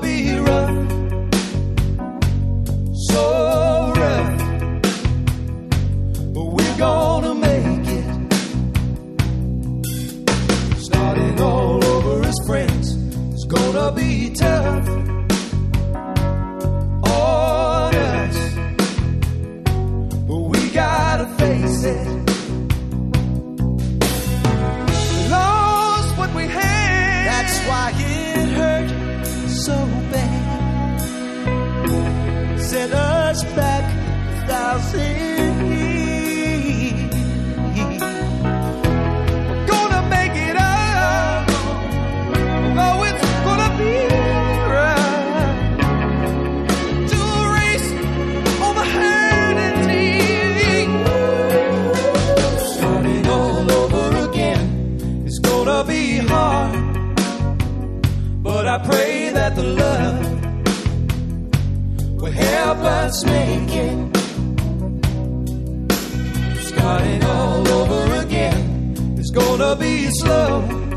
be rough. set us back a thousand let's make it. Starting all over again. It's gonna be slow.